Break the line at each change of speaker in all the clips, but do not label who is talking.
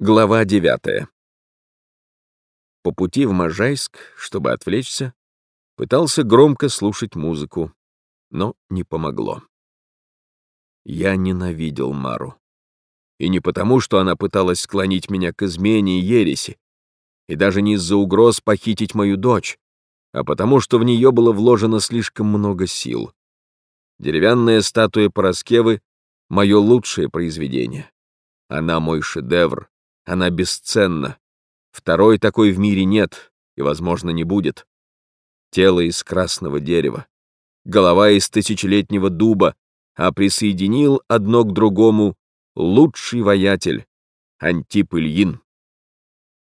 Глава 9. По пути в Можайск, чтобы отвлечься, пытался громко слушать музыку, но не помогло. Я ненавидел Мару. И не потому, что она пыталась склонить меня к измене и ереси, и даже не из-за угроз похитить мою дочь, а потому, что в нее было вложено слишком много сил. Деревянная статуя Пороскевы — мое лучшее произведение. Она мой шедевр, она бесценна. Второй такой в мире нет и, возможно, не будет. Тело из красного дерева, голова из тысячелетнего дуба, а присоединил одно к другому лучший воятель, Антип Ильин.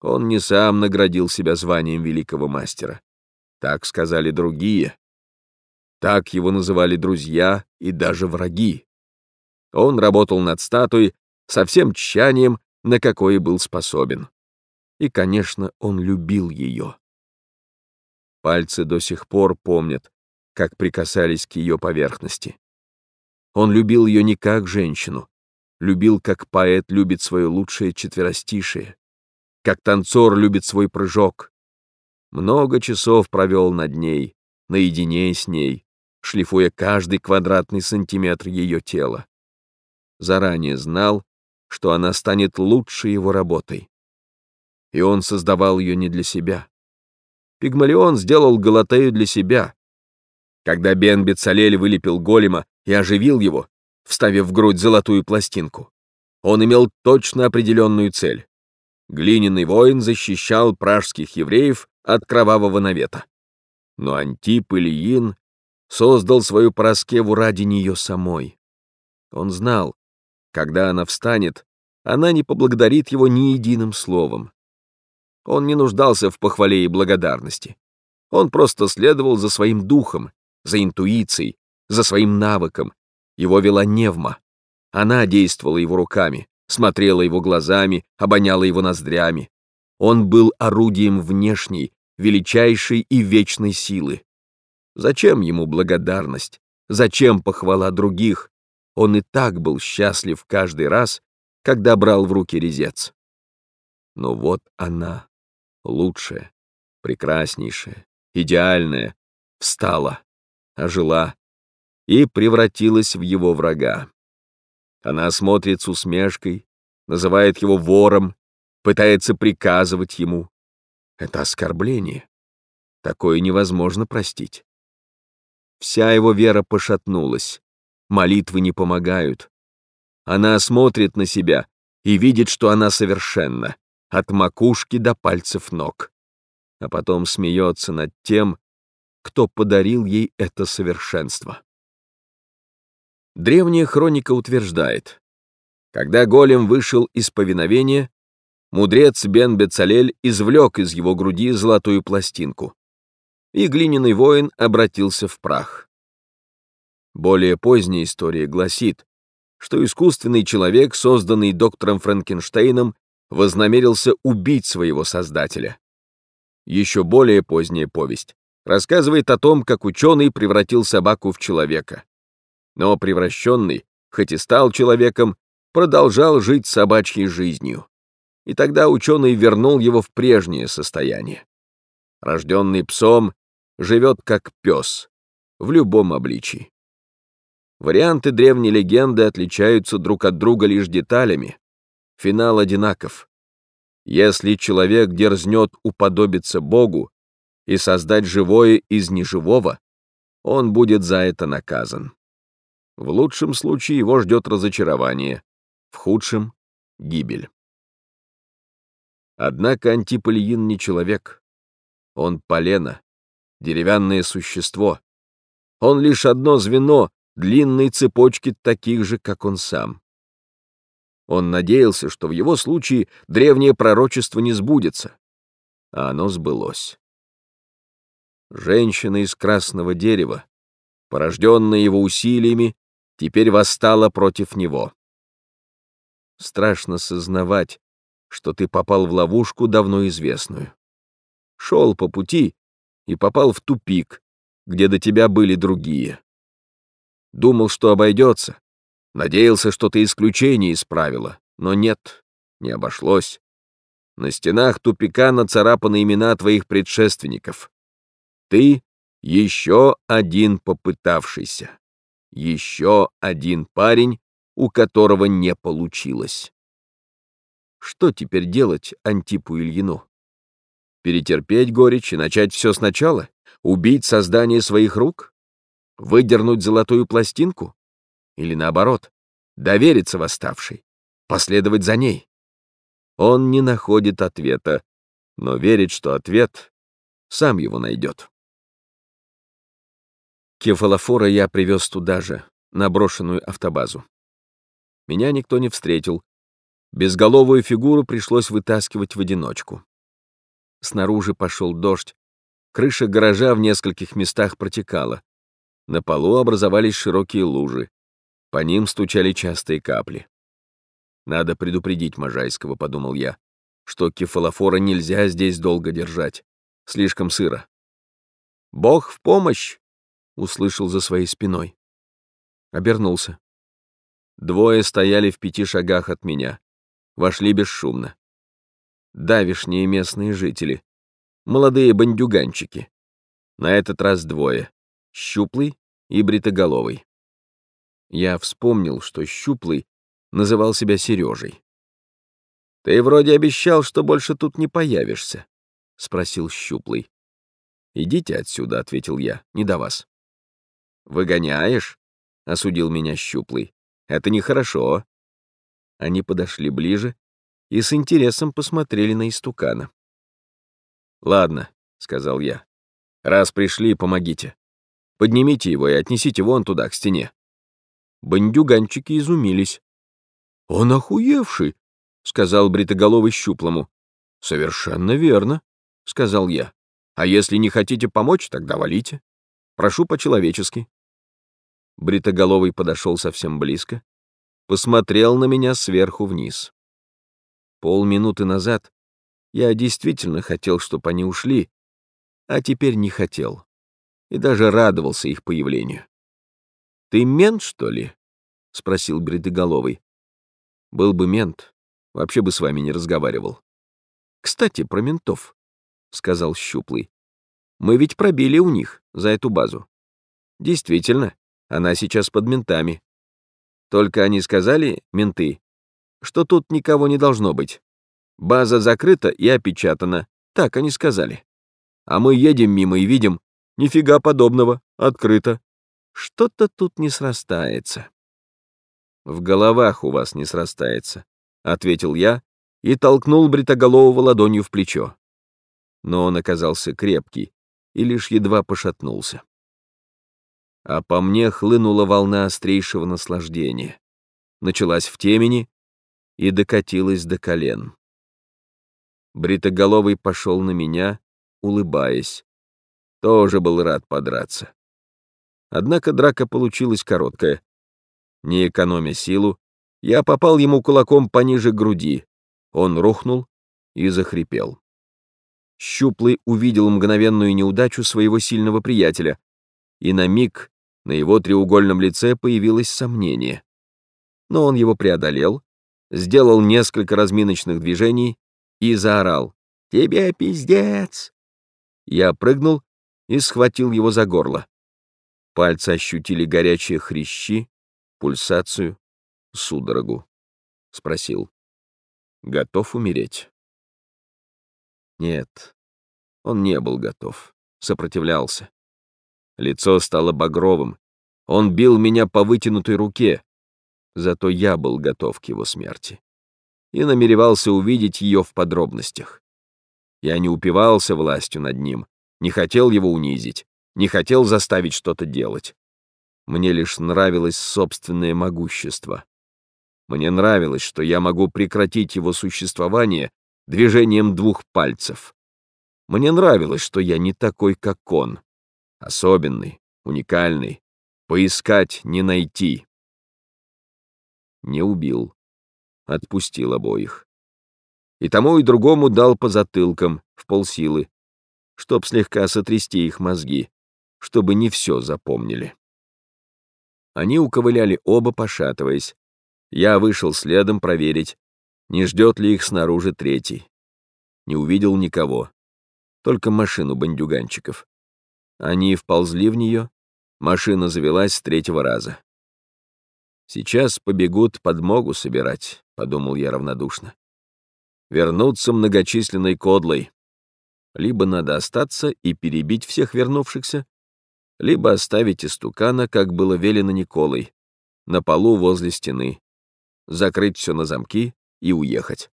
Он не сам наградил себя званием великого мастера. Так сказали другие. Так его называли друзья и даже враги. Он работал над статуей со всем тщанием на какое был способен. И, конечно, он любил ее. Пальцы до сих пор помнят, как прикасались к ее поверхности. Он любил ее не как женщину, любил, как поэт любит свое лучшее четверостишие, как танцор любит свой прыжок. Много часов провел над ней, наедине с ней, шлифуя каждый квадратный сантиметр ее тела. Заранее знал, что она станет лучшей его работой. И он создавал ее не для себя. Пигмалион сделал Галатею для себя. Когда Бен Бецалель вылепил голема и оживил его, вставив в грудь золотую пластинку, он имел точно определенную цель. Глиняный воин защищал пражских евреев от кровавого навета. Но Антип Ильин создал свою Пороскеву ради нее самой. Он знал, когда она встанет, она не поблагодарит его ни единым словом. Он не нуждался в похвале и благодарности. Он просто следовал за своим духом, за интуицией, за своим навыком. Его вела Невма. Она действовала его руками, смотрела его глазами, обоняла его ноздрями. Он был орудием внешней, величайшей и вечной силы. Зачем ему благодарность? Зачем похвала других? Он и так был счастлив каждый раз, когда брал в руки резец. Но вот она, лучшая, прекраснейшая, идеальная, встала, ожила и превратилась в его врага. Она смотрит с усмешкой, называет его вором, пытается приказывать ему. Это оскорбление. Такое невозможно простить. Вся его вера пошатнулась, молитвы не помогают. Она смотрит на себя и видит, что она совершенна, от макушки до пальцев ног, а потом смеется над тем, кто подарил ей это совершенство. Древняя хроника утверждает, когда голем вышел из повиновения, мудрец Бен Бецалель извлек из его груди золотую пластинку, и глиняный воин обратился в прах. Более поздняя история гласит, что искусственный человек, созданный доктором Франкенштейном, вознамерился убить своего создателя. Еще более поздняя повесть рассказывает о том, как ученый превратил собаку в человека. Но превращенный, хоть и стал человеком, продолжал жить собачьей жизнью. И тогда ученый вернул его в прежнее состояние. Рожденный псом живет как пес, в любом обличии. Варианты древней легенды отличаются друг от друга лишь деталями. Финал одинаков. Если человек дерзнет уподобиться Богу и создать живое из неживого, он будет за это наказан. В лучшем случае его ждет разочарование, в худшем — гибель. Однако Антипольин не человек. Он полено, деревянное существо. Он лишь одно звено длинной цепочки таких же, как он сам. Он надеялся, что в его случае древнее пророчество не сбудется, а оно сбылось. Женщина из красного дерева, порожденная его усилиями, теперь восстала против него. Страшно сознавать, что ты попал в ловушку, давно известную. Шел по пути и попал в тупик, где до тебя были другие. Думал, что обойдется. Надеялся, что ты исключение исправила, но нет. Не обошлось. На стенах тупика нацарапаны имена твоих предшественников. Ты — еще один попытавшийся. Еще один парень, у которого не получилось. Что теперь делать Антипу Ильину? Перетерпеть горечь и начать все сначала? Убить создание своих рук? Выдернуть золотую пластинку? Или наоборот, довериться восставшей, последовать за ней? Он не находит ответа, но верит, что ответ сам его найдет. Кефалофора я привез туда же, на брошенную автобазу. Меня никто не встретил. Безголовую фигуру пришлось вытаскивать в одиночку. Снаружи пошел дождь. Крыша гаража в нескольких местах протекала. На полу образовались широкие лужи. По ним стучали частые капли. Надо предупредить Можайского, подумал я, что кефалофора нельзя здесь долго держать. Слишком сыро. «Бог в помощь!» — услышал за своей спиной. Обернулся. Двое стояли в пяти шагах от меня. Вошли бесшумно. Давишние местные жители. Молодые бандюганчики. На этот раз двое. Щуплый и бритоголовый. Я вспомнил, что Щуплый называл себя Сережей. «Ты вроде обещал, что больше тут не появишься», — спросил Щуплый. «Идите отсюда», — ответил я, — «не до вас». «Выгоняешь?» — осудил меня Щуплый. «Это нехорошо». Они подошли ближе и с интересом посмотрели на истукана. «Ладно», — сказал я. «Раз пришли, помогите. Поднимите его и отнесите вон туда, к стене». Бандюганчики изумились. «Он охуевший», — сказал бритоголовый щуплому. «Совершенно верно», — сказал я. «А если не хотите помочь, тогда валите. Прошу по-человечески». Бритоголовый подошел совсем близко, посмотрел на меня сверху вниз. Полминуты назад я действительно хотел, чтобы они ушли, а теперь не хотел. И даже радовался их появлению. «Ты мент, что ли?» — спросил Бредоголовый. «Был бы мент, вообще бы с вами не разговаривал». «Кстати, про ментов», — сказал Щуплый. «Мы ведь пробили у них за эту базу. Действительно, она сейчас под ментами. Только они сказали, менты, что тут никого не должно быть. База закрыта и опечатана, так они сказали. А мы едем мимо и видим, нифига подобного, открыто. Что-то тут не срастается. В головах у вас не срастается, ответил я и толкнул бритоголового ладонью в плечо. Но он оказался крепкий и лишь едва пошатнулся. А по мне хлынула волна острейшего наслаждения. Началась в темени и докатилась до колен. Бритоголовый пошел на меня, улыбаясь. Тоже был рад подраться. Однако драка получилась короткая. Не экономя силу, я попал ему кулаком пониже груди. Он рухнул и захрипел. Щуплый увидел мгновенную неудачу своего сильного приятеля, и на миг на его треугольном лице появилось сомнение. Но он его преодолел, сделал несколько разминочных движений и заорал «Тебе пиздец!». Я прыгнул и схватил его за горло. Пальцы ощутили горячие хрящи, пульсацию, судорогу. Спросил. «Готов умереть?» Нет, он не был готов, сопротивлялся. Лицо стало багровым. Он бил меня по вытянутой руке. Зато я был готов к его смерти и намеревался увидеть ее в подробностях. Я не упивался властью над ним, не хотел его унизить, не хотел заставить что-то делать. Мне лишь нравилось собственное могущество. Мне нравилось, что я могу прекратить его существование движением двух пальцев. Мне нравилось, что я не такой, как он. Особенный, уникальный. Поискать, не найти. Не убил отпустил обоих. И тому, и другому дал по затылкам, в полсилы, чтоб слегка сотрясти их мозги, чтобы не все запомнили. Они уковыляли оба, пошатываясь. Я вышел следом проверить, не ждет ли их снаружи третий. Не увидел никого, только машину бандюганчиков. Они вползли в нее, машина завелась с третьего раза. «Сейчас побегут подмогу собирать», — подумал я равнодушно. «Вернуться многочисленной кодлой. Либо надо остаться и перебить всех вернувшихся, либо оставить истукана, как было велено Николой, на полу возле стены, закрыть все на замки и уехать.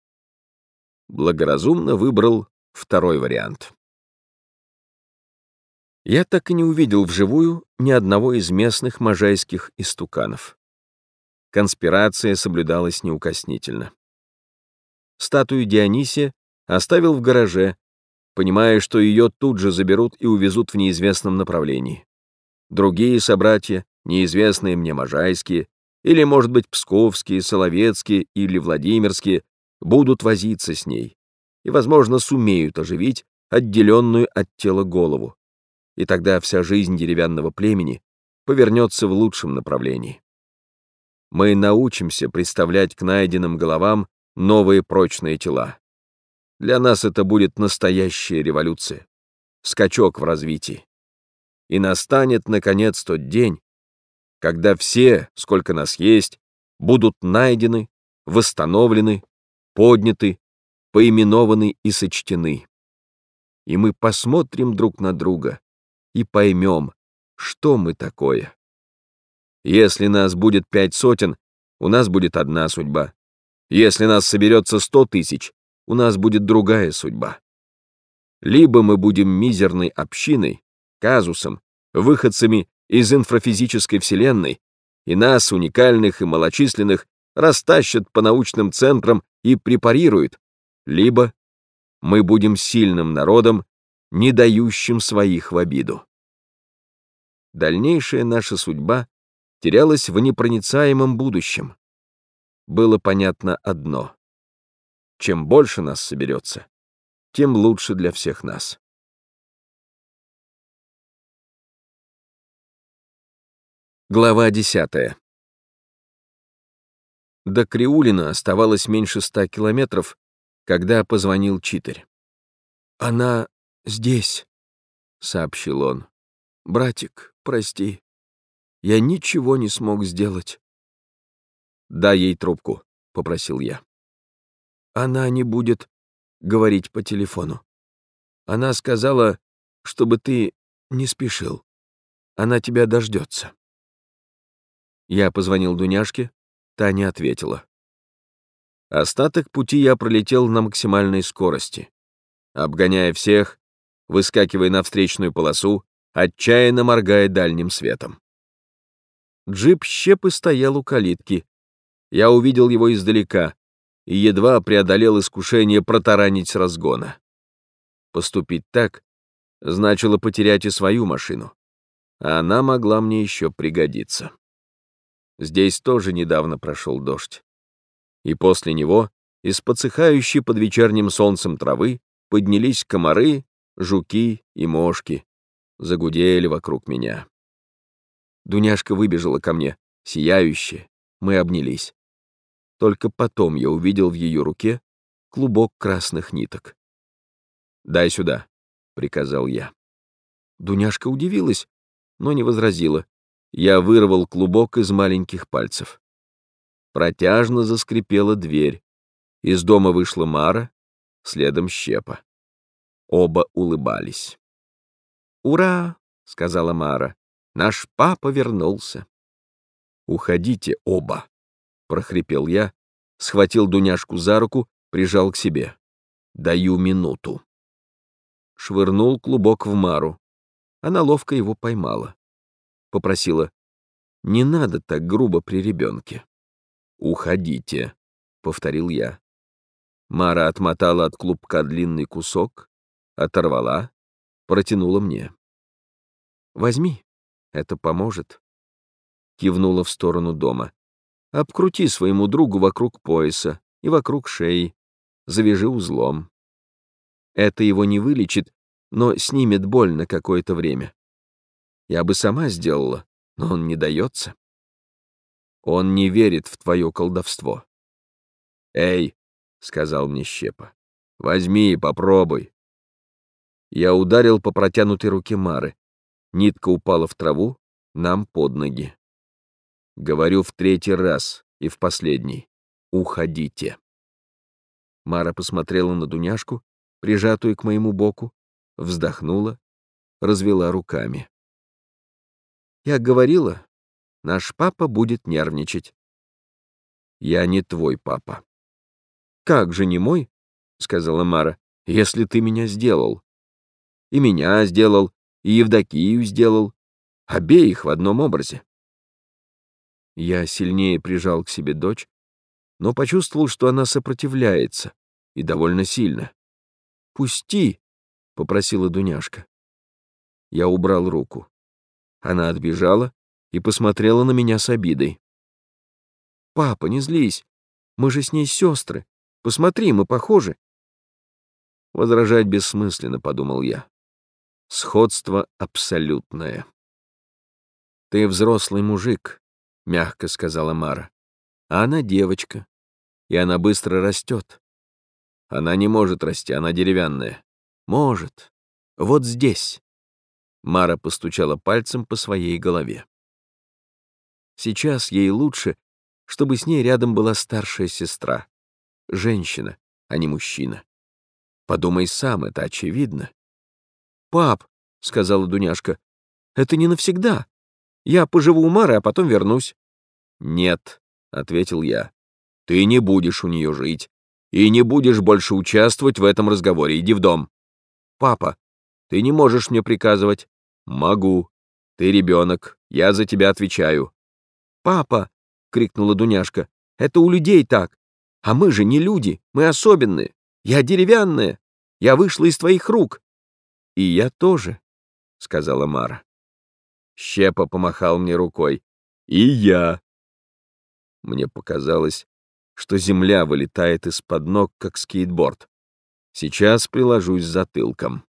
Благоразумно выбрал второй вариант. Я так и не увидел вживую ни одного из местных можайских истуканов. Конспирация соблюдалась неукоснительно. Статую Дионисия оставил в гараже, понимая, что ее тут же заберут и увезут в неизвестном направлении. Другие собратья, неизвестные мне можайские, или, может быть, псковские, соловецкие или владимирские, будут возиться с ней и, возможно, сумеют оживить отделенную от тела голову. И тогда вся жизнь деревянного племени повернется в лучшем направлении. Мы научимся представлять к найденным головам новые прочные тела. Для нас это будет настоящая революция, скачок в развитии. И настанет, наконец, тот день, когда все, сколько нас есть, будут найдены, восстановлены, подняты, поименованы и сочтены. И мы посмотрим друг на друга и поймем, что мы такое. Если нас будет пять сотен, у нас будет одна судьба. Если нас соберется сто тысяч, у нас будет другая судьба. Либо мы будем мизерной общиной, казусом, выходцами из инфрафизической вселенной, и нас, уникальных и малочисленных, растащат по научным центрам и препарируют, либо мы будем сильным народом, не дающим своих в обиду. Дальнейшая наша судьба терялась в непроницаемом будущем. Было понятно одно. Чем больше нас соберется, тем лучше для всех нас. Глава десятая. До Криулина оставалось меньше ста километров, когда позвонил Читарь. «Она здесь», — сообщил он. «Братик, прости. Я ничего не смог сделать». «Дай ей трубку», — попросил я. «Она не будет говорить по телефону. Она сказала, чтобы ты не спешил. Она тебя дождется». Я позвонил Дуняшке, та не ответила. Остаток пути я пролетел на максимальной скорости, обгоняя всех, выскакивая на встречную полосу, отчаянно моргая дальним светом. Джип щепы стоял у калитки. Я увидел его издалека и едва преодолел искушение протаранить разгона. Поступить так значило потерять и свою машину, а она могла мне еще пригодиться. Здесь тоже недавно прошел дождь. И после него из подсыхающей под вечерним солнцем травы поднялись комары, жуки и мошки. Загудели вокруг меня. Дуняшка выбежала ко мне, сияющая. Мы обнялись. Только потом я увидел в ее руке клубок красных ниток. «Дай сюда», — приказал я. Дуняшка удивилась, но не возразила, я вырвал клубок из маленьких пальцев. Протяжно заскрипела дверь. Из дома вышла Мара, следом Щепа. Оба улыбались. «Ура!» — сказала Мара. «Наш папа вернулся». «Уходите оба!» — прохрипел я, схватил Дуняшку за руку, прижал к себе. «Даю минуту». Швырнул клубок в Мару. Она ловко его поймала попросила. «Не надо так грубо при ребенке». «Уходите», — повторил я. Мара отмотала от клубка длинный кусок, оторвала, протянула мне. «Возьми, это поможет», — кивнула в сторону дома. «Обкрути своему другу вокруг пояса и вокруг шеи, завяжи узлом. Это его не вылечит, но снимет боль на какое-то время. Я бы сама сделала, но он не дается. Он не верит в твое колдовство. Эй, — сказал мне Щепа. «Возьми и попробуй». Я ударил по протянутой руке Мары. Нитка упала в траву, нам под ноги. Говорю в третий раз и в последний. Уходите. Мара посмотрела на Дуняшку, прижатую к моему боку, вздохнула, развела руками. Я говорила, наш папа будет нервничать. Я не твой папа. Как же не мой? сказала Мара, если ты меня сделал. И меня сделал, и Евдокию сделал. Обеих в одном образе. Я сильнее прижал к себе дочь, но почувствовал, что она сопротивляется, и довольно сильно. «Пусти!» — попросила Дуняшка. Я убрал руку. Она отбежала и посмотрела на меня с обидой. «Папа, не злись. Мы же с ней сестры. Посмотри, мы похожи». Возражать бессмысленно, подумал я. Сходство абсолютное. «Ты взрослый мужик», — мягко сказала Мара. «А она девочка, и она быстро растет. Она не может расти, она деревянная. Может. Вот здесь». Мара постучала пальцем по своей голове. Сейчас ей лучше, чтобы с ней рядом была старшая сестра. Женщина, а не мужчина. Подумай сам, это очевидно. «Пап», — сказала Дуняшка, — «это не навсегда. Я поживу у Мары, а потом вернусь». «Нет», — ответил я, — «ты не будешь у нее жить и не будешь больше участвовать в этом разговоре. Иди в дом». «Папа, ты не можешь мне приказывать». «Могу. Ты ребенок, я за тебя отвечаю». «Папа!» — крикнула Дуняшка. «Это у людей так. А мы же не люди, мы особенные. Я деревянная. Я вышла из твоих рук». «И я тоже», — сказала Мара. Щепа помахал мне рукой. «И я». Мне показалось, что земля вылетает из-под ног, как скейтборд. Сейчас приложусь затылком.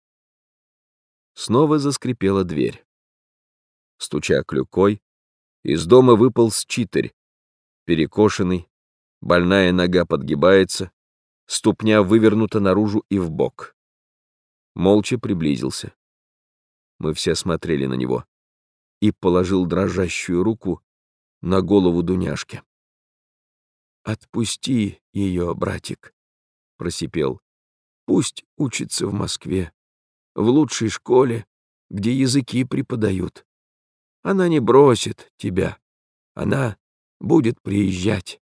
Снова заскрипела дверь. Стуча клюкой, из дома выпал читарь, перекошенный, больная нога подгибается, ступня вывернута наружу и в бок. Молча приблизился. Мы все смотрели на него и положил дрожащую руку на голову Дуняшки. «Отпусти ее, братик», — просипел. «Пусть учится в Москве в лучшей школе, где языки преподают. Она не бросит тебя. Она будет приезжать.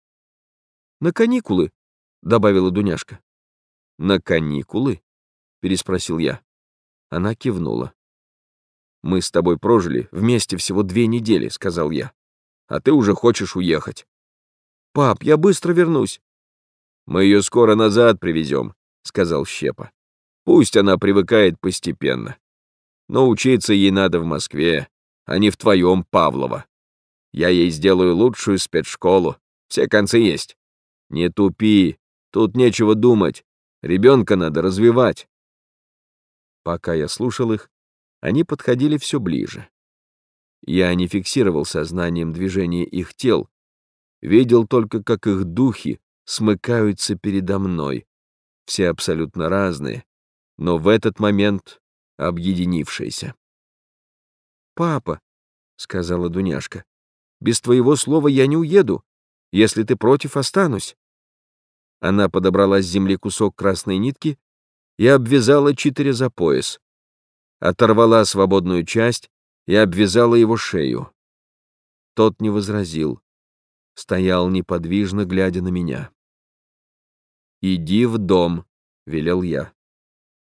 На каникулы, — добавила Дуняшка. На каникулы? — переспросил я. Она кивнула. «Мы с тобой прожили вместе всего две недели», — сказал я. «А ты уже хочешь уехать». «Пап, я быстро вернусь». «Мы ее скоро назад привезем», — сказал Щепа. Пусть она привыкает постепенно. Но учиться ей надо в Москве, а не в твоем Павлово. Я ей сделаю лучшую спецшколу. Все концы есть. Не тупи, тут нечего думать. Ребенка надо развивать. Пока я слушал их, они подходили все ближе. Я не фиксировал сознанием движения их тел, видел только, как их духи смыкаются передо мной, все абсолютно разные, но в этот момент объединившаяся. «Папа», — сказала Дуняшка, — «без твоего слова я не уеду. Если ты против, останусь». Она подобрала с земли кусок красной нитки и обвязала Читере за пояс. Оторвала свободную часть и обвязала его шею. Тот не возразил. Стоял неподвижно, глядя на меня. «Иди в дом», — велел я.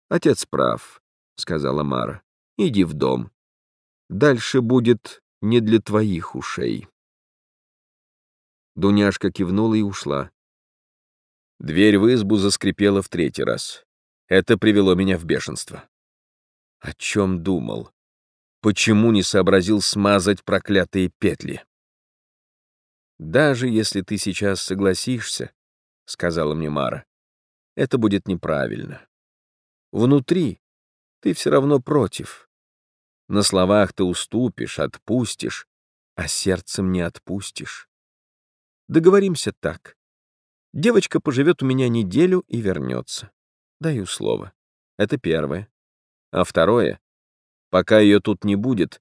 «Отец прав», — сказала Мара. «Иди в дом. Дальше будет не для твоих ушей». Дуняшка кивнула и ушла. Дверь в избу заскрипела в третий раз. Это привело меня в бешенство. О чем думал? Почему не сообразил смазать проклятые петли? «Даже если ты сейчас согласишься», — сказала мне Мара, — «это будет неправильно. Внутри ты все равно против. На словах ты уступишь, отпустишь, а сердцем не отпустишь. Договоримся так. Девочка поживет у меня неделю и вернется. Даю слово. Это первое. А второе, пока ее тут не будет,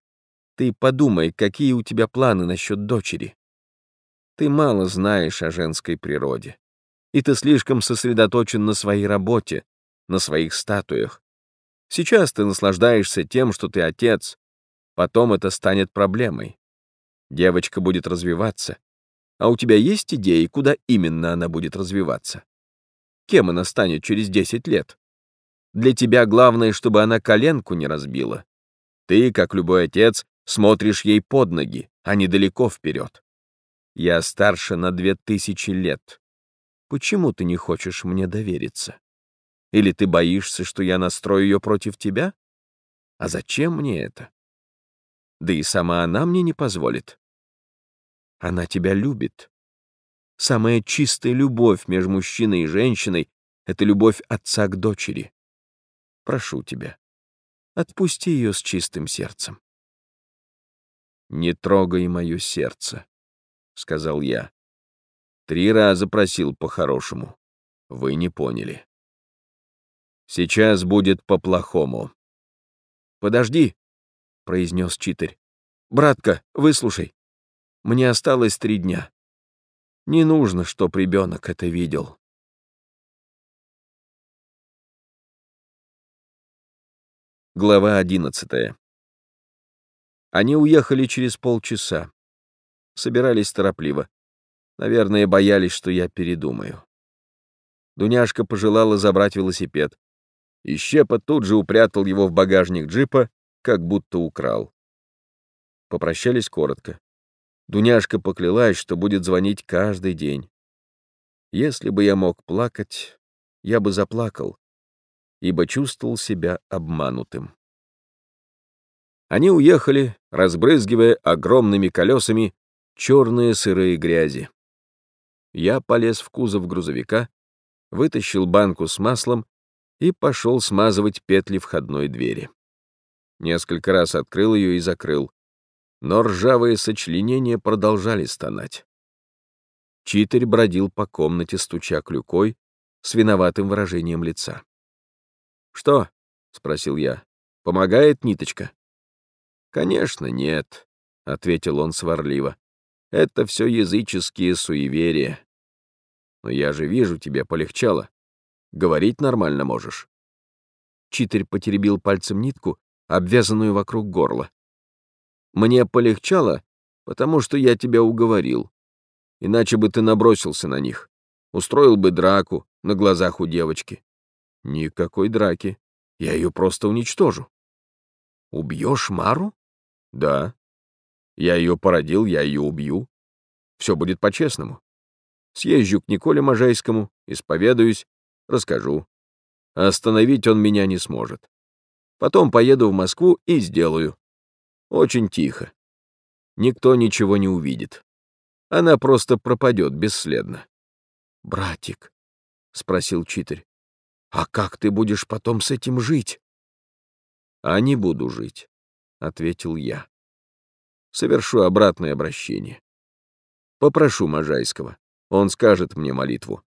ты подумай, какие у тебя планы насчет дочери. Ты мало знаешь о женской природе. И ты слишком сосредоточен на своей работе, на своих статуях. Сейчас ты наслаждаешься тем, что ты отец. Потом это станет проблемой. Девочка будет развиваться. А у тебя есть идеи, куда именно она будет развиваться? Кем она станет через 10 лет? Для тебя главное, чтобы она коленку не разбила. Ты, как любой отец, смотришь ей под ноги, а не далеко вперед. Я старше на две тысячи лет. Почему ты не хочешь мне довериться? Или ты боишься, что я настрою ее против тебя? А зачем мне это? Да и сама она мне не позволит. Она тебя любит. Самая чистая любовь между мужчиной и женщиной — это любовь отца к дочери. Прошу тебя, отпусти ее с чистым сердцем. «Не трогай мое сердце», — сказал я. Три раза просил по-хорошему. Вы не поняли. Сейчас будет по-плохому. «Подожди», — произнес читарь. «Братка, выслушай. Мне осталось три дня. Не нужно, чтоб ребенок это видел». Глава одиннадцатая. Они уехали через полчаса. Собирались торопливо. Наверное, боялись, что я передумаю. Дуняшка пожелала забрать велосипед и Щепа тут же упрятал его в багажник джипа, как будто украл. Попрощались коротко. Дуняшка поклялась, что будет звонить каждый день. Если бы я мог плакать, я бы заплакал, ибо чувствовал себя обманутым. Они уехали, разбрызгивая огромными колесами черные сырые грязи. Я полез в кузов грузовика, вытащил банку с маслом и пошел смазывать петли входной двери. Несколько раз открыл ее и закрыл, но ржавые сочленения продолжали стонать. Читарь бродил по комнате, стуча клюкой, с виноватым выражением лица. «Что?» — спросил я. «Помогает ниточка?» «Конечно, нет», — ответил он сварливо. «Это все языческие суеверия. Но я же вижу, тебе полегчало. Говорить нормально можешь. Читарь потеребил пальцем нитку, обвязанную вокруг горла. Мне полегчало, потому что я тебя уговорил. Иначе бы ты набросился на них. Устроил бы драку на глазах у девочки. Никакой драки. Я ее просто уничтожу. Убьешь Мару? Да. Я ее породил, я ее убью. Все будет по-честному. Съезжу к Николе Можайскому, исповедуюсь, Расскажу. Остановить он меня не сможет. Потом поеду в Москву и сделаю. Очень тихо. Никто ничего не увидит. Она просто пропадет бесследно. «Братик», — спросил читарь, — «а как ты будешь потом с этим жить?» «А не буду жить», — ответил я. «Совершу обратное обращение. Попрошу Можайского, он скажет мне молитву.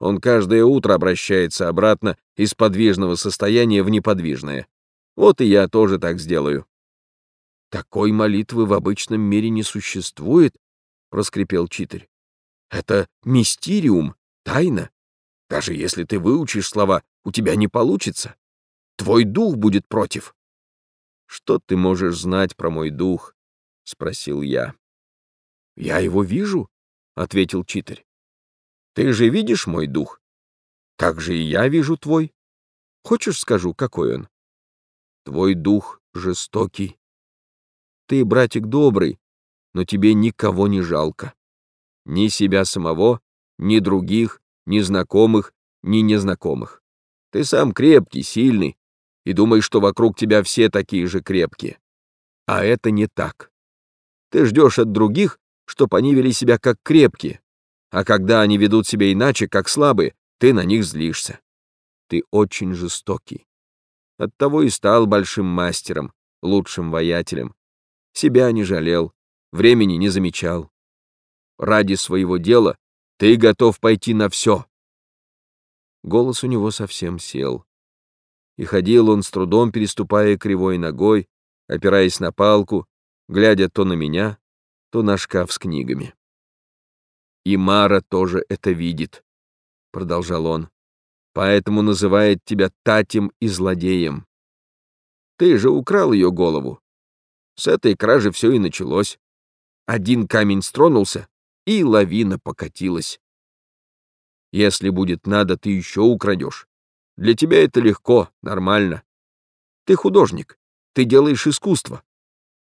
Он каждое утро обращается обратно из подвижного состояния в неподвижное. Вот и я тоже так сделаю. Такой молитвы в обычном мире не существует, проскрипел читарь. Это мистериум, тайна. Даже если ты выучишь слова, у тебя не получится. Твой дух будет против. Что ты можешь знать про мой дух? спросил я. Я его вижу, ответил читарь. Ты же видишь мой дух? Так же и я вижу твой. Хочешь, скажу, какой он? Твой дух жестокий. Ты, братик, добрый, но тебе никого не жалко. Ни себя самого, ни других, ни знакомых, ни незнакомых. Ты сам крепкий, сильный, и думаешь, что вокруг тебя все такие же крепкие. А это не так. Ты ждешь от других, чтоб они вели себя как крепкие, а когда они ведут себя иначе, как слабые, ты на них злишься. Ты очень жестокий. Оттого и стал большим мастером, лучшим воятелем. Себя не жалел, времени не замечал. Ради своего дела Ты готов пойти на все. Голос у него совсем сел. И ходил он с трудом, переступая кривой ногой, опираясь на палку, глядя то на меня, то на шкаф с книгами. «И Мара тоже это видит», — продолжал он, «поэтому называет тебя Татем и злодеем. Ты же украл ее голову. С этой кражи все и началось. Один камень стронулся, и лавина покатилась. Если будет надо, ты еще украдешь. Для тебя это легко, нормально. Ты художник, ты делаешь искусство.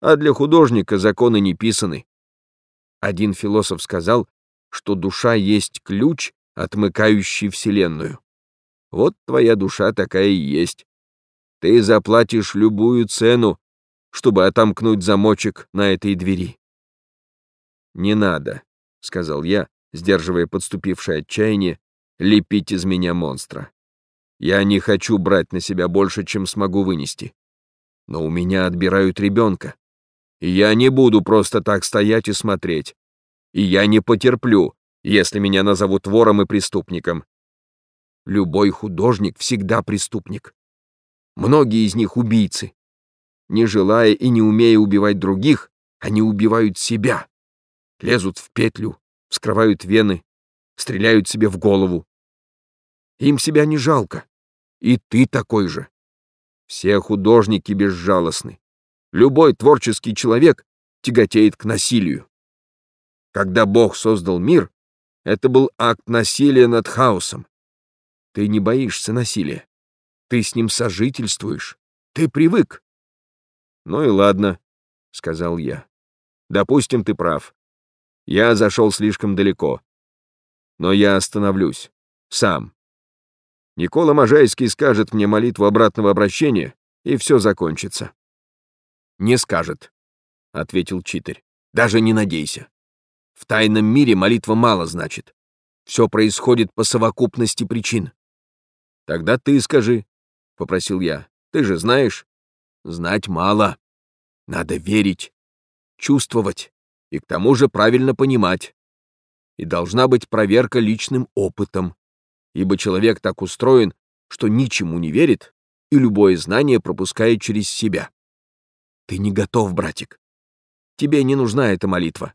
А для художника законы не писаны. Один философ сказал, что душа есть ключ, отмыкающий Вселенную. Вот твоя душа такая и есть. Ты заплатишь любую цену, чтобы отомкнуть замочек на этой двери. «Не надо», — сказал я, сдерживая подступившее отчаяние, — «лепить из меня монстра. Я не хочу брать на себя больше, чем смогу вынести. Но у меня отбирают ребенка. И я не буду просто так стоять и смотреть. И я не потерплю, если меня назовут вором и преступником. Любой художник всегда преступник. Многие из них убийцы. Не желая и не умея убивать других, они убивают себя лезут в петлю, вскрывают вены, стреляют себе в голову. Им себя не жалко. И ты такой же. Все художники безжалостны. Любой творческий человек тяготеет к насилию. Когда Бог создал мир, это был акт насилия над хаосом. Ты не боишься насилия. Ты с ним сожительствуешь. Ты привык. Ну и ладно, — сказал я. Допустим, ты прав. Я зашел слишком далеко. Но я остановлюсь. Сам. Никола Можайский скажет мне молитву обратного обращения, и все закончится. «Не скажет», — ответил Читарь. «Даже не надейся. В тайном мире молитва мало значит. Все происходит по совокупности причин». «Тогда ты скажи», — попросил я. «Ты же знаешь?» «Знать мало. Надо верить, чувствовать и к тому же правильно понимать. И должна быть проверка личным опытом, ибо человек так устроен, что ничему не верит и любое знание пропускает через себя. Ты не готов, братик. Тебе не нужна эта молитва.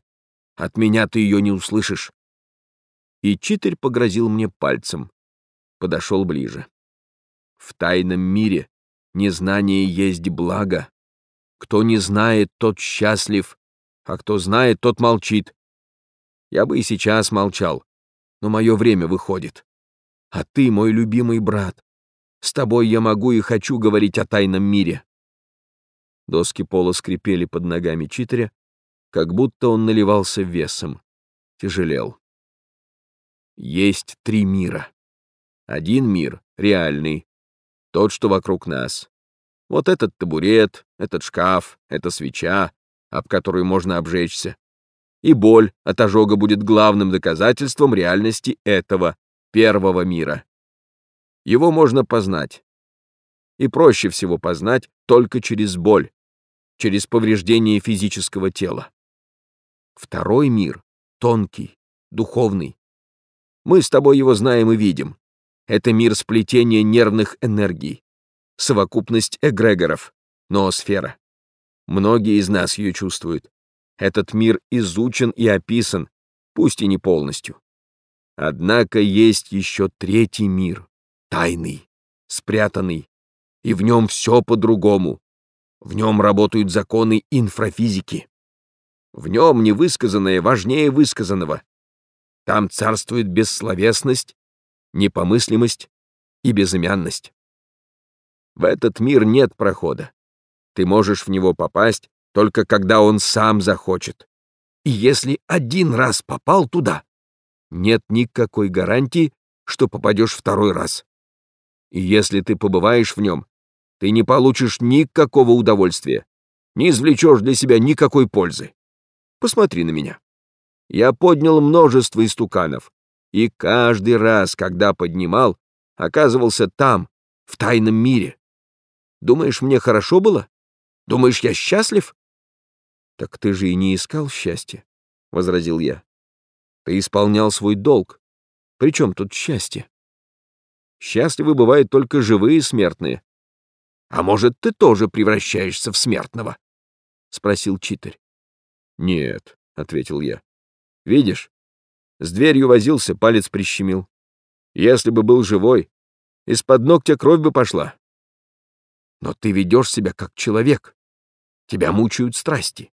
От меня ты ее не услышишь. И читарь погрозил мне пальцем. Подошел ближе. В тайном мире незнание есть благо. Кто не знает, тот счастлив, а кто знает, тот молчит. Я бы и сейчас молчал, но мое время выходит. А ты, мой любимый брат, с тобой я могу и хочу говорить о тайном мире. Доски пола скрипели под ногами читеря, как будто он наливался весом, тяжелел. Есть три мира. Один мир — реальный, тот, что вокруг нас. Вот этот табурет, этот шкаф, эта свеча, об которую можно обжечься. И боль от ожога будет главным доказательством реальности этого первого мира. Его можно познать. И проще всего познать только через боль, через повреждение физического тела. Второй мир — тонкий, духовный. Мы с тобой его знаем и видим. Это мир сплетения нервных энергий, совокупность эгрегоров, ноосфера. Многие из нас ее чувствуют. Этот мир изучен и описан, пусть и не полностью. Однако есть еще третий мир, тайный, спрятанный, и в нем все по-другому. В нем работают законы инфрафизики. В нем невысказанное важнее высказанного. Там царствует бессловесность, непомыслимость и безымянность. В этот мир нет прохода. Ты можешь в него попасть только когда он сам захочет. И если один раз попал туда, нет никакой гарантии, что попадешь второй раз. И если ты побываешь в нем, ты не получишь никакого удовольствия, не извлечешь для себя никакой пользы. Посмотри на меня. Я поднял множество истуканов, и каждый раз, когда поднимал, оказывался там, в тайном мире. Думаешь, мне хорошо было? Думаешь, я счастлив?» «Так ты же и не искал счастья», — возразил я. Ты исполнял свой долг. Причем тут счастье? Счастливы бывают только живые смертные. А может, ты тоже превращаешься в смертного? Спросил читарь. Нет, ответил я. Видишь, с дверью возился, палец прищемил. Если бы был живой, из-под ногтя кровь бы пошла. Но ты ведешь себя как человек. Тебя мучают страсти.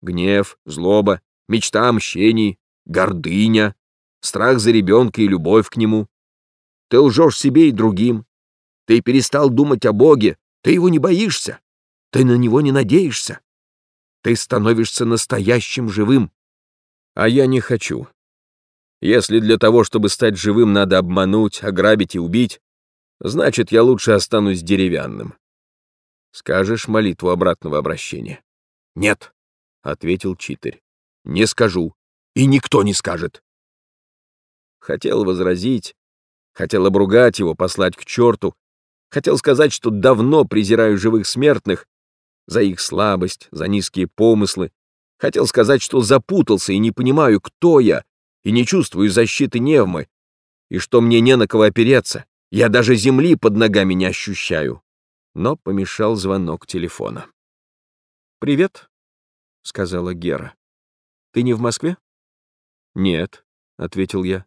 Гнев, злоба, мечта о мщении, гордыня, страх за ребенка и любовь к нему. Ты лжешь себе и другим. Ты перестал думать о Боге, ты его не боишься, ты на него не надеешься. Ты становишься настоящим живым. А я не хочу. Если для того, чтобы стать живым, надо обмануть, ограбить и убить, значит, я лучше останусь деревянным. Скажешь молитву обратного обращения? Нет, — ответил читарь. Не скажу, и никто не скажет. Хотел возразить, хотел обругать его, послать к черту, хотел сказать, что давно презираю живых смертных за их слабость, за низкие помыслы, хотел сказать, что запутался и не понимаю, кто я, и не чувствую защиты Невмы, и что мне не на кого опереться, я даже земли под ногами не ощущаю. Но помешал звонок телефона. «Привет», — сказала Гера. «Ты не в Москве?» «Нет», — ответил я.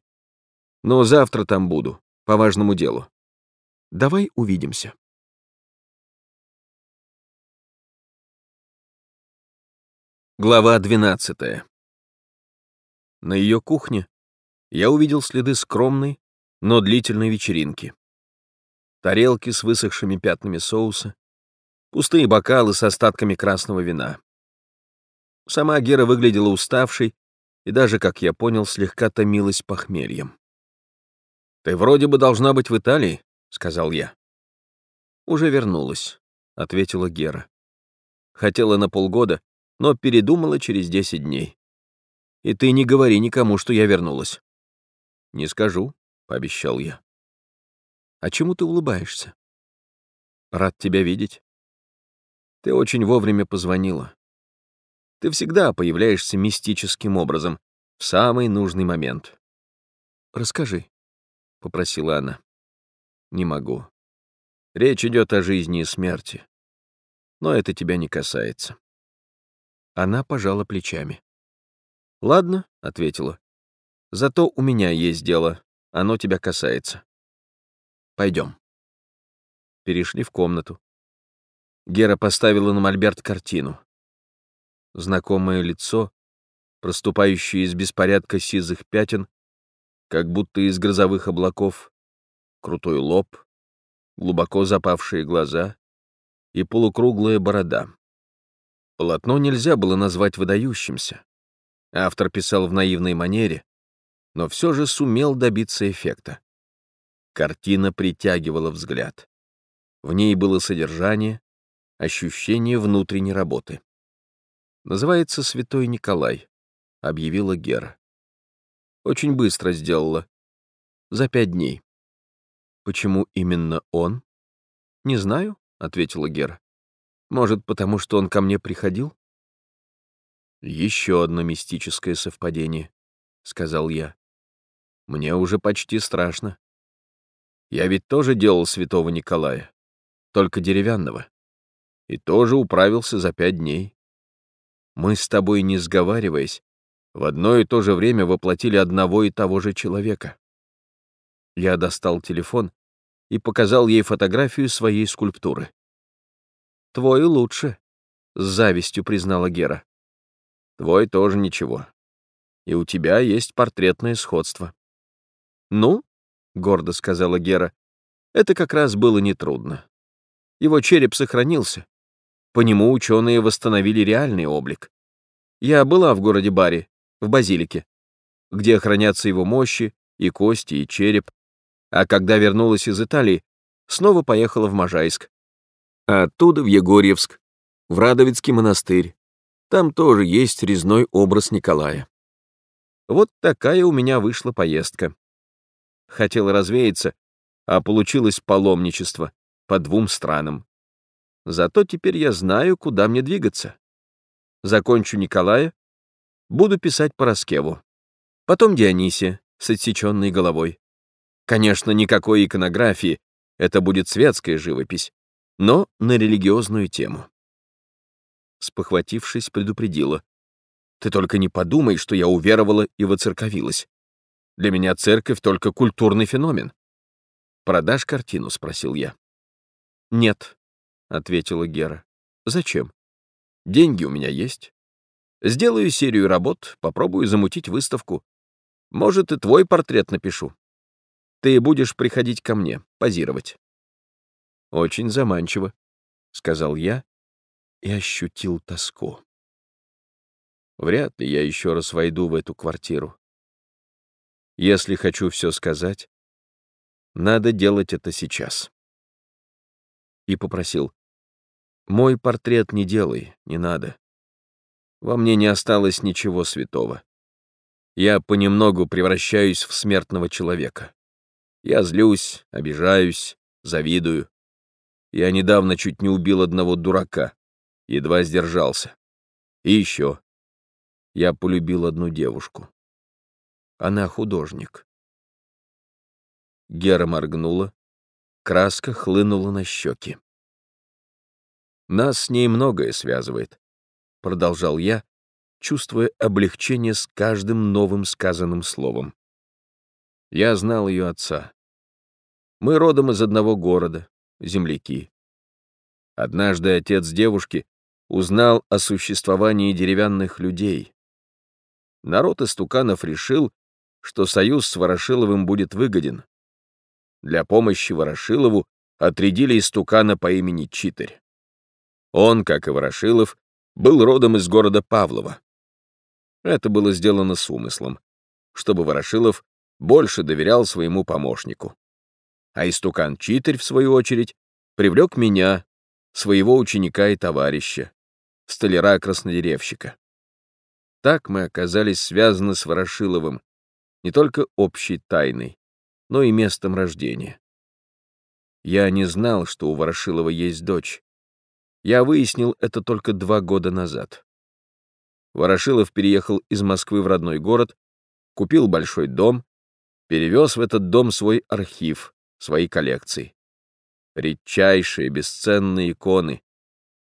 «Но завтра там буду, по важному делу. Давай увидимся». Глава двенадцатая. На ее кухне я увидел следы скромной, но длительной вечеринки. Тарелки с высохшими пятнами соуса, пустые бокалы с остатками красного вина. Сама Гера выглядела уставшей и даже, как я понял, слегка томилась похмельем. «Ты вроде бы должна быть в Италии», — сказал я. «Уже вернулась», — ответила Гера. Хотела на полгода, но передумала через десять дней. И ты не говори никому, что я вернулась. Не скажу, пообещал я. А чему ты улыбаешься? Рад тебя видеть. Ты очень вовремя позвонила. Ты всегда появляешься мистическим образом, в самый нужный момент. Расскажи, — попросила она. Не могу. Речь идет о жизни и смерти. Но это тебя не касается. Она пожала плечами. «Ладно», — ответила. «Зато у меня есть дело, оно тебя касается. Пойдем». Перешли в комнату. Гера поставила на мольберт картину. Знакомое лицо, проступающее из беспорядка сизых пятен, как будто из грозовых облаков, крутой лоб, глубоко запавшие глаза и полукруглая борода. Полотно нельзя было назвать выдающимся. Автор писал в наивной манере, но все же сумел добиться эффекта. Картина притягивала взгляд. В ней было содержание, ощущение внутренней работы. «Называется Святой Николай», — объявила Гера. Очень быстро сделала. За пять дней. Почему именно он? Не знаю, — ответила Гера. Может, потому что он ко мне приходил? «Еще одно мистическое совпадение», — сказал я. «Мне уже почти страшно. Я ведь тоже делал святого Николая, только деревянного, и тоже управился за пять дней. Мы с тобой, не сговариваясь, в одно и то же время воплотили одного и того же человека». Я достал телефон и показал ей фотографию своей скульптуры. «Твой лучше», — с завистью признала Гера. Твой тоже ничего. И у тебя есть портретное сходство. Ну, — гордо сказала Гера, — это как раз было нетрудно. Его череп сохранился. По нему ученые восстановили реальный облик. Я была в городе Бари, в базилике, где хранятся его мощи, и кости, и череп. А когда вернулась из Италии, снова поехала в Можайск. А оттуда в Егорьевск, в Радовицкий монастырь, там тоже есть резной образ Николая. Вот такая у меня вышла поездка. Хотел развеяться, а получилось паломничество по двум странам. Зато теперь я знаю, куда мне двигаться. Закончу Николая, буду писать по Раскеву. Потом Дионисия с отсеченной головой. Конечно, никакой иконографии, это будет светская живопись, но на религиозную тему. Спохватившись, предупредила. «Ты только не подумай, что я уверовала и воцерковилась. Для меня церковь — только культурный феномен». «Продашь картину?» — спросил я. «Нет», — ответила Гера. «Зачем? Деньги у меня есть. Сделаю серию работ, попробую замутить выставку. Может, и твой портрет напишу. Ты будешь приходить ко мне, позировать». «Очень заманчиво», — сказал я и ощутил тоску. Вряд ли я еще раз войду в эту квартиру. Если хочу все сказать, надо делать это сейчас. И попросил, мой портрет не делай, не надо. Во мне не осталось ничего святого. Я понемногу превращаюсь в смертного человека. Я злюсь, обижаюсь, завидую. Я недавно чуть не убил одного дурака, едва сдержался. И еще. Я полюбил одну девушку. Она художник. Гера моргнула, краска хлынула на щеки. «Нас с ней многое связывает», — продолжал я, чувствуя облегчение с каждым новым сказанным словом. Я знал ее отца. Мы родом из одного города, земляки. Однажды отец девушки узнал о существовании деревянных людей. Народ истуканов решил, что союз с Ворошиловым будет выгоден. Для помощи Ворошилову отрядили истукана по имени Читарь. Он, как и Ворошилов, был родом из города Павлова. Это было сделано с умыслом, чтобы Ворошилов больше доверял своему помощнику. А истукан Читарь, в свою очередь, привлек меня, своего ученика и товарища, столяра-краснодеревщика. Так мы оказались связаны с Ворошиловым не только общей тайной, но и местом рождения. Я не знал, что у Ворошилова есть дочь. Я выяснил это только два года назад. Ворошилов переехал из Москвы в родной город, купил большой дом, перевез в этот дом свой архив, свои коллекции. Редчайшие бесценные иконы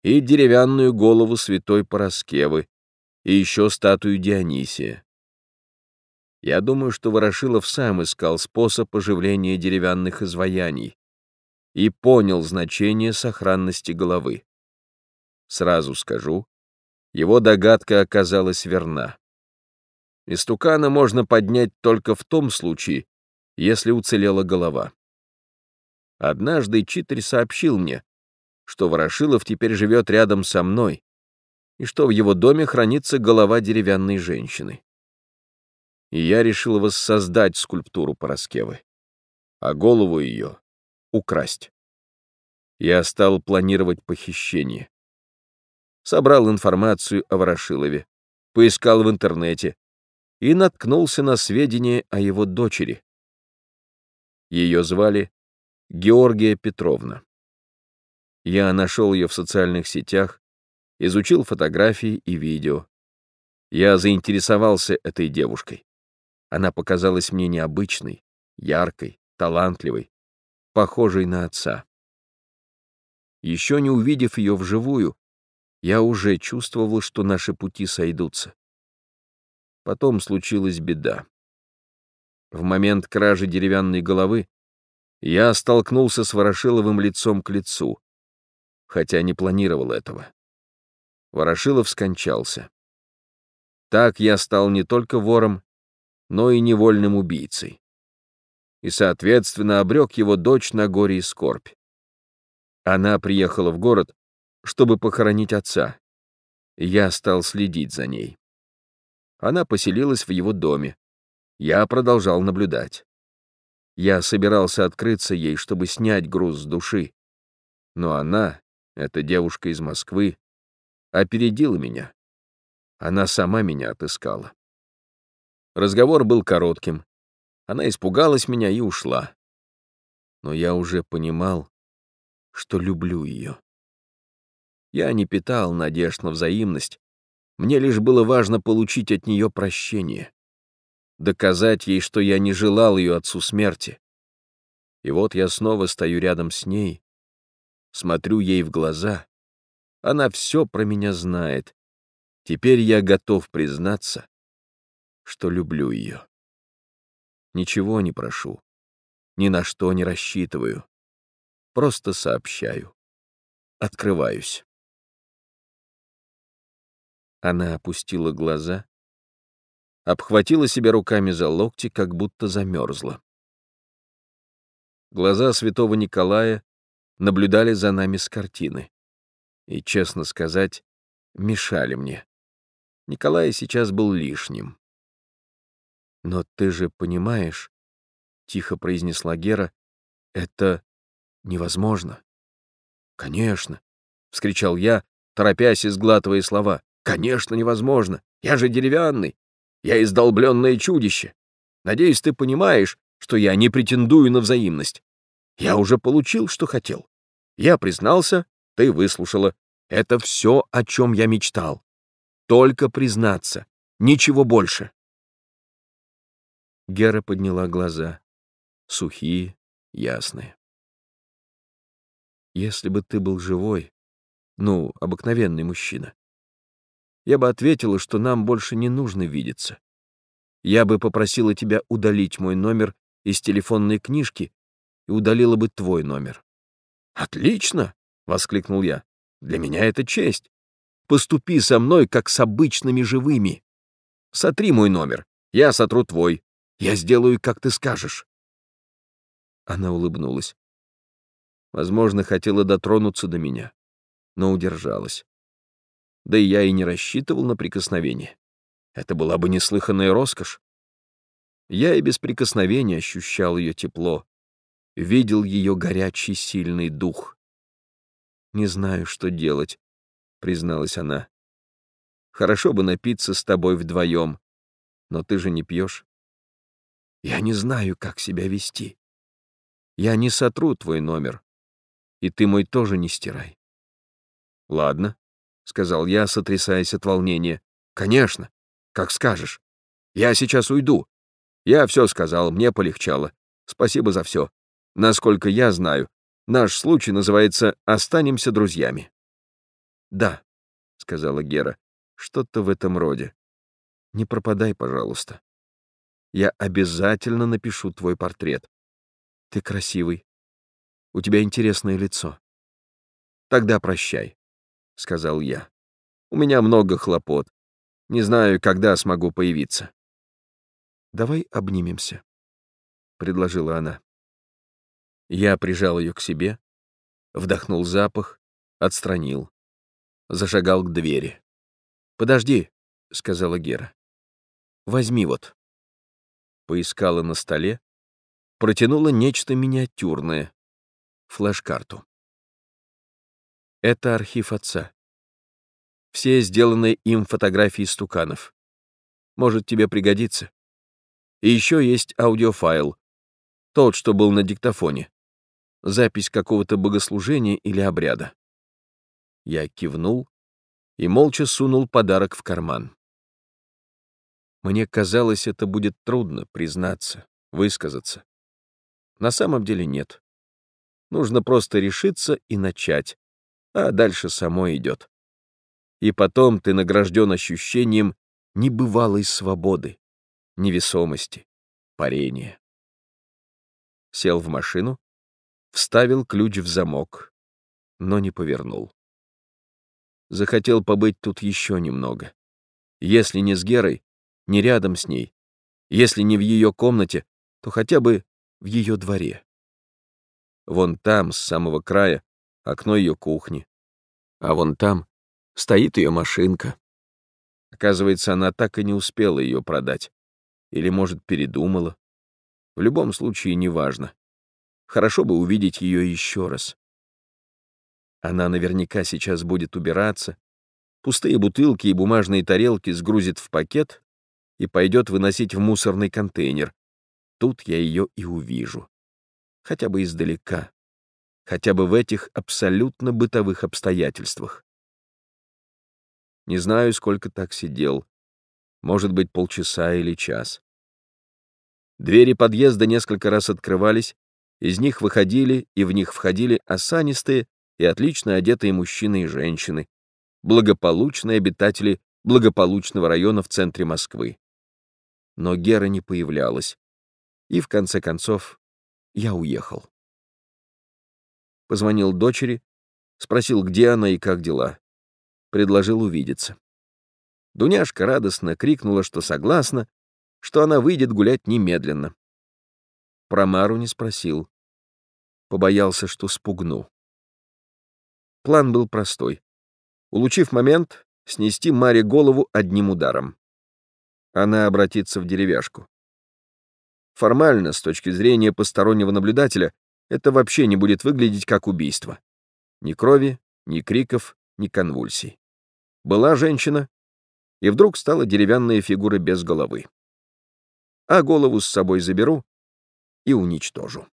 и деревянную голову святой Пороскевы, и еще статую Дионисия. Я думаю, что Ворошилов сам искал способ оживления деревянных изваяний и понял значение сохранности головы. Сразу скажу, его догадка оказалась верна. Истукана можно поднять только в том случае, если уцелела голова. Однажды Читарь сообщил мне, что Ворошилов теперь живет рядом со мной, и что в его доме хранится голова деревянной женщины. И я решил воссоздать скульптуру Пороскевы, а голову ее украсть. Я стал планировать похищение. Собрал информацию о Ворошилове, поискал в интернете и наткнулся на сведения о его дочери. Ее звали Георгия Петровна. Я нашел ее в социальных сетях, изучил фотографии и видео. Я заинтересовался этой девушкой. Она показалась мне необычной, яркой, талантливой, похожей на отца. Еще не увидев ее вживую, я уже чувствовал, что наши пути сойдутся. Потом случилась беда. В момент кражи деревянной головы я столкнулся с Ворошиловым лицом к лицу, хотя не планировал этого. Ворошилов скончался. Так я стал не только вором, но и невольным убийцей. И, соответственно, обрек его дочь на горе и скорбь. Она приехала в город, чтобы похоронить отца. Я стал следить за ней. Она поселилась в его доме. Я продолжал наблюдать. Я собирался открыться ей, чтобы снять груз с души. Но она, эта девушка из Москвы, опередила меня. Она сама меня отыскала. Разговор был коротким. Она испугалась меня и ушла. Но я уже понимал, что люблю ее. Я не питал надежд на взаимность, мне лишь было важно получить от нее прощение. доказать ей, что я не желал ее отцу смерти. И вот я снова стою рядом с ней, смотрю ей в глаза. Она все про меня знает. Теперь я готов признаться, что люблю ее. Ничего не прошу, ни на что не рассчитываю. Просто сообщаю. Открываюсь. Она опустила глаза, обхватила себя руками за локти, как будто замерзла. Глаза святого Николая наблюдали за нами с картины. И, честно сказать, мешали мне. Николай сейчас был лишним. «Но ты же понимаешь», — тихо произнесла Гера, — «это невозможно». «Конечно», — вскричал я, торопясь и сглатывая слова. «Конечно, невозможно. Я же деревянный. Я издолбленное чудище. Надеюсь, ты понимаешь, что я не претендую на взаимность. Я уже получил, что хотел. Я признался, ты выслушала. Это все, о чем я мечтал. Только признаться, ничего больше. Гера подняла глаза. Сухие, ясные. Если бы ты был живой, ну, обыкновенный мужчина, я бы ответила, что нам больше не нужно видеться. Я бы попросила тебя удалить мой номер из телефонной книжки и удалила бы твой номер. «Отлично!» — воскликнул я. «Для меня это честь. Поступи со мной, как с обычными живыми. Сотри мой номер, я сотру твой. Я сделаю, как ты скажешь». Она улыбнулась. Возможно, хотела дотронуться до меня, но удержалась. Да и я и не рассчитывал на прикосновение. Это была бы неслыханная роскошь. Я и без прикосновения ощущал ее тепло, видел ее горячий сильный дух. «Не знаю, что делать», — призналась она. «Хорошо бы напиться с тобой вдвоем, но ты же не пьешь. Я не знаю, как себя вести. Я не сотру твой номер, и ты мой тоже не стирай». «Ладно», — сказал я, сотрясаясь от волнения. «Конечно, как скажешь. Я сейчас уйду. Я все сказал, мне полегчало. Спасибо за все. Насколько я знаю, наш случай называется «Останемся друзьями». «Да», — сказала Гера, — «что-то в этом роде. Не пропадай, пожалуйста. Я обязательно напишу твой портрет. Ты красивый. У тебя интересное лицо. Тогда прощай. — сказал я. «У меня много хлопот. Не знаю, когда смогу появиться». «Давай обнимемся», — предложила она. Я прижал ее к себе, вдохнул запах, отстранил. Зашагал к двери. «Подожди», — сказала Гера. «Возьми вот». Поискала на столе, протянула нечто миниатюрное, флеш-карту. Это архив отца. Все сделанные им фотографии стуканов. Может тебе пригодиться. И еще есть аудиофайл. Тот, что был на диктофоне. Запись какого-то богослужения или обряда. Я кивнул и молча сунул подарок в карман. Мне казалось, это будет трудно признаться, высказаться. На самом деле нет. Нужно просто решиться и начать, а дальше само идет. И потом ты награжден ощущением небывалой свободы, невесомости, парения. Сел в машину, вставил ключ в замок, но не повернул. Захотел побыть тут еще немного. Если не с Герой, не рядом с ней. Если не в ее комнате, то хотя бы в ее дворе. Вон там, с самого края, окно ее кухни. А вон там стоит ее машинка. Оказывается, она так и не успела ее продать. Или, может, передумала. В любом случае, неважно. Хорошо бы увидеть ее еще раз. Она наверняка сейчас будет убираться, пустые бутылки и бумажные тарелки сгрузит в пакет и пойдет выносить в мусорный контейнер. Тут я ее и увижу. Хотя бы издалека хотя бы в этих абсолютно бытовых обстоятельствах. Не знаю, сколько так сидел, может быть, полчаса или час. Двери подъезда несколько раз открывались, из них выходили и в них входили осанистые и отлично одетые мужчины и женщины, благополучные обитатели благополучного района в центре Москвы. Но Гера не появлялась, и в конце концов я уехал. Позвонил дочери, спросил, где она и как дела. Предложил увидеться. Дуняшка радостно крикнула, что согласна, что она выйдет гулять немедленно. Про Мару не спросил. Побоялся, что спугну. План был простой. Улучив момент, снести Маре голову одним ударом. Она обратится в деревяшку. Формально, с точки зрения постороннего наблюдателя, это вообще не будет выглядеть как убийство. Ни крови, ни криков, ни конвульсий. Была женщина, и вдруг стала деревянная фигура без головы. А голову с собой заберу и уничтожу.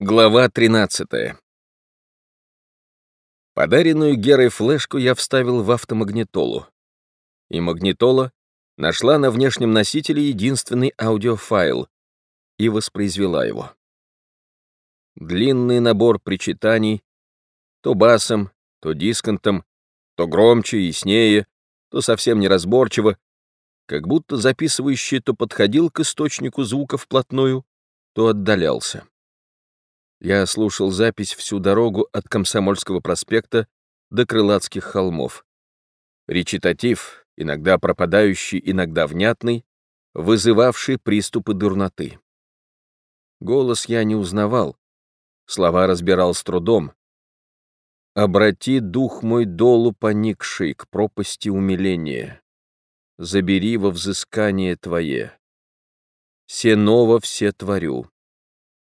Глава 13. Подаренную Герой флешку я вставил в автомагнитолу. И магнитола нашла на внешнем носителе единственный аудиофайл и воспроизвела его. Длинный набор причитаний, то басом, то дисконтом, то громче, яснее, то совсем неразборчиво, как будто записывающий то подходил к источнику звука вплотную, то отдалялся. Я слушал запись всю дорогу от Комсомольского проспекта до Крылатских холмов. Речитатив, иногда пропадающий, иногда внятный, вызывавший приступы дурноты. Голос я не узнавал, слова разбирал с трудом. «Обрати дух мой долу поникший к пропасти умиления, забери во взыскание твое, все ново все творю,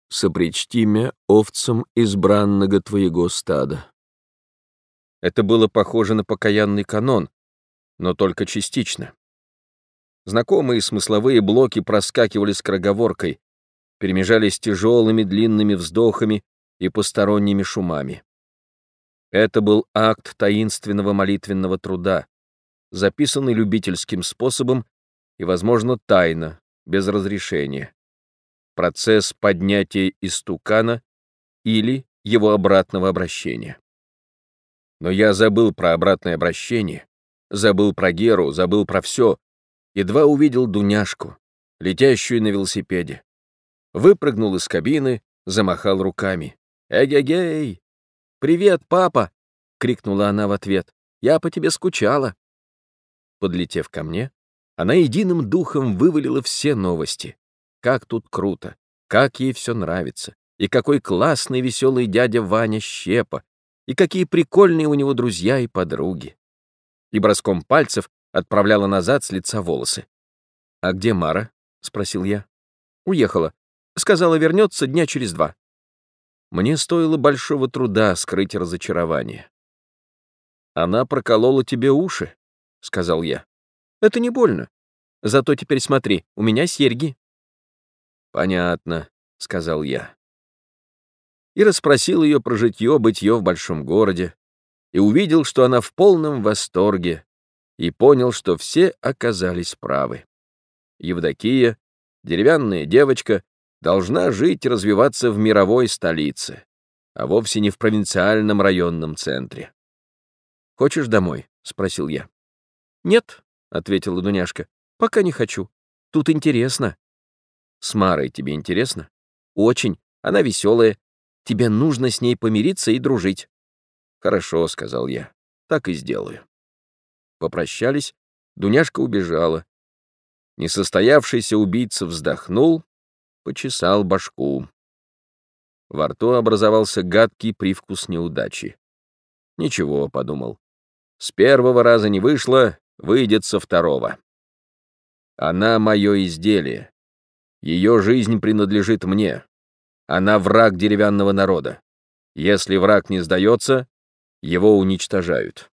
сопричти мя овцам избранного твоего стада». Это было похоже на покаянный канон, но только частично. Знакомые смысловые блоки проскакивали с скороговоркой, перемежались тяжелыми длинными вздохами и посторонними шумами. Это был акт таинственного молитвенного труда, записанный любительским способом и, возможно, тайно, без разрешения процесс поднятия истукана или его обратного обращения. Но я забыл про обратное обращение, забыл про Геру, забыл про все, едва увидел Дуняшку, летящую на велосипеде. Выпрыгнул из кабины, замахал руками. «Эгегей! Привет, папа!» — крикнула она в ответ. «Я по тебе скучала». Подлетев ко мне, она единым духом вывалила все новости как тут круто, как ей все нравится, и какой классный веселый дядя Ваня Щепа, и какие прикольные у него друзья и подруги. И броском пальцев отправляла назад с лица волосы. «А где Мара?» — спросил я. «Уехала. Сказала, вернется дня через два». Мне стоило большого труда скрыть разочарование. «Она проколола тебе уши», — сказал я. «Это не больно. Зато теперь смотри, у меня серьги». «Понятно», — сказал я. И расспросил ее про житье-бытье в большом городе, и увидел, что она в полном восторге, и понял, что все оказались правы. Евдокия, деревянная девочка, должна жить и развиваться в мировой столице, а вовсе не в провинциальном районном центре. «Хочешь домой?» — спросил я. «Нет», — ответила Дуняшка, — «пока не хочу. Тут интересно». С Марой тебе интересно? Очень. Она веселая. Тебе нужно с ней помириться и дружить. Хорошо, сказал я. Так и сделаю. Попрощались. Дуняшка убежала. Несостоявшийся убийца вздохнул, почесал башку. Во рту образовался гадкий привкус неудачи. Ничего, подумал. С первого раза не вышло, выйдет со второго. Она мое изделие. Ее жизнь принадлежит мне. Она враг деревянного народа. Если враг не сдается, его уничтожают.